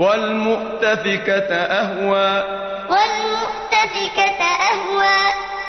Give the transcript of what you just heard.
وَالْمُؤْتَفِكَةَ أَهْوَىٰ